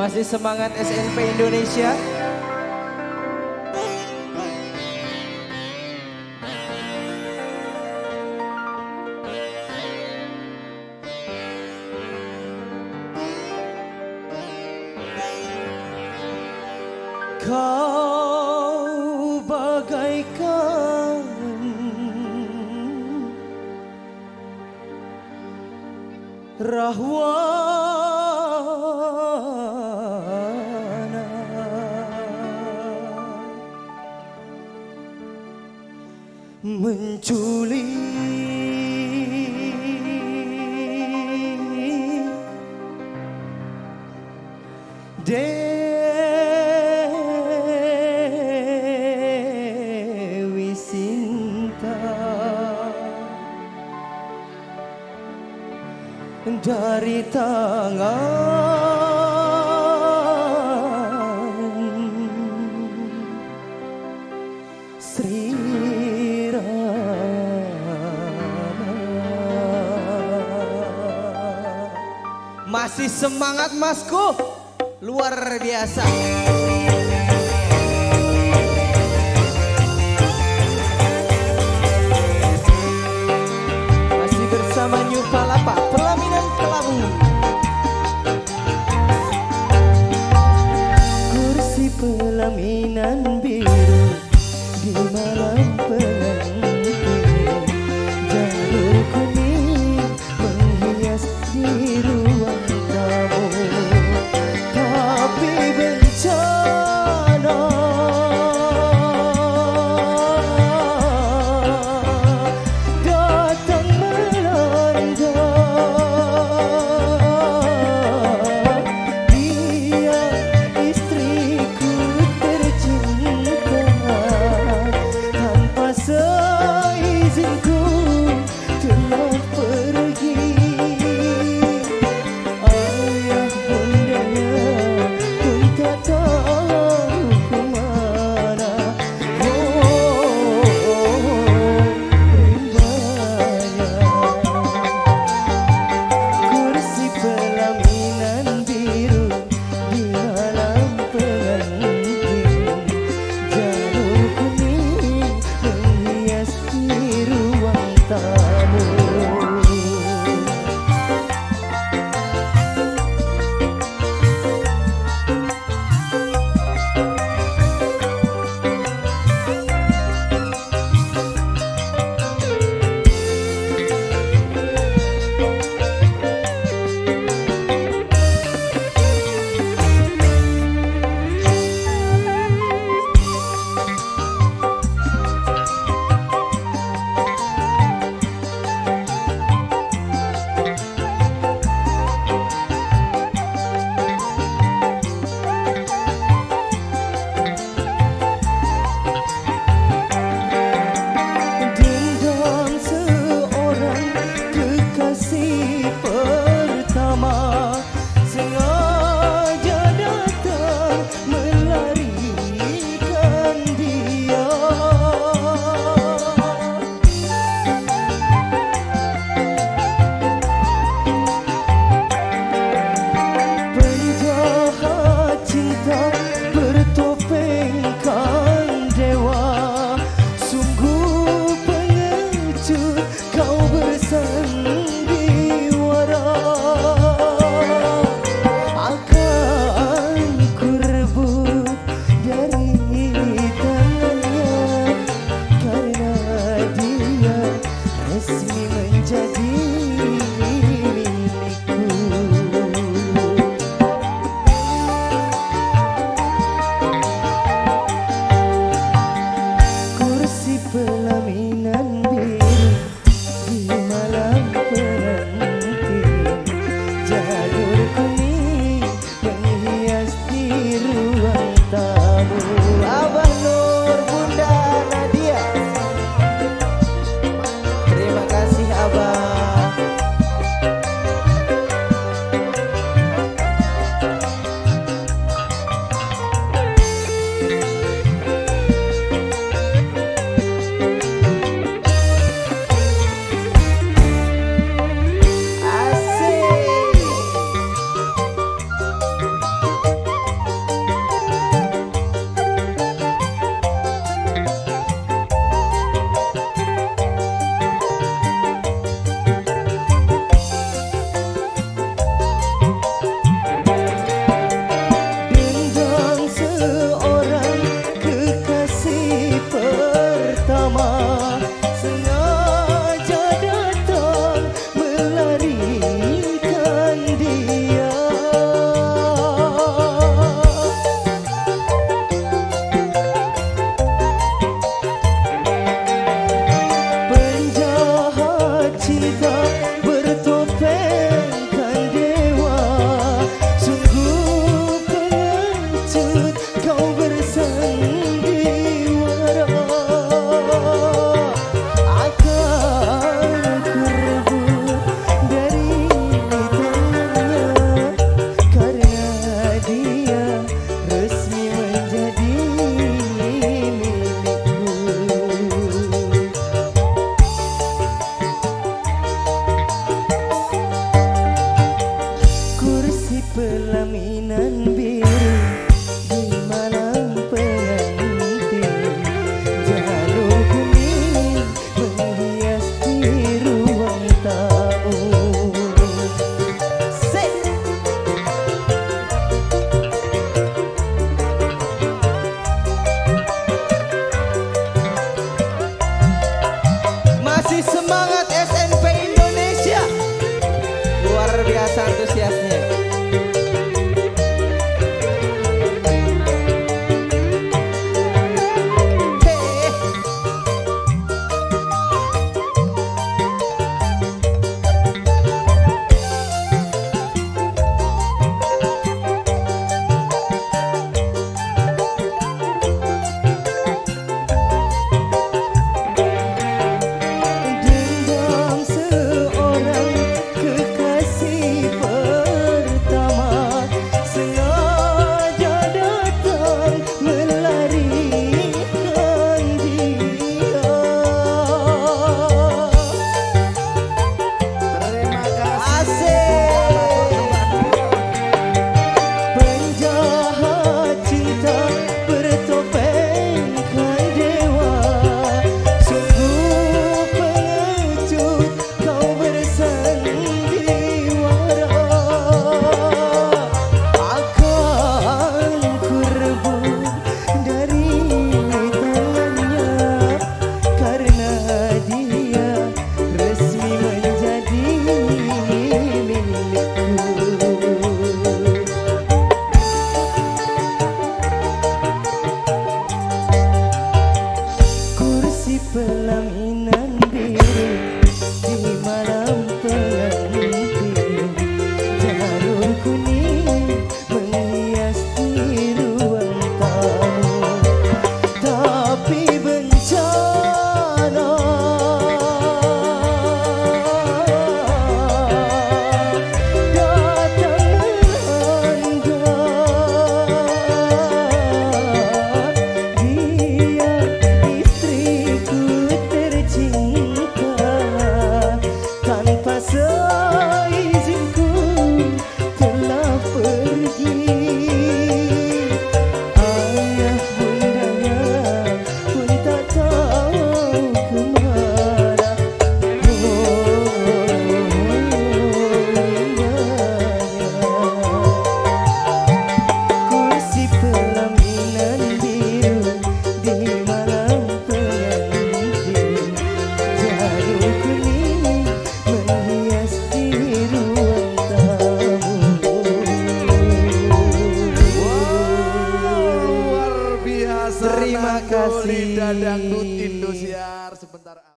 Masih semangat SNP Indonesia. Kau menculik Dewi Sinta dari tangan Sri Masih semangat masku. Luar biasa luar biasa antusiasnya.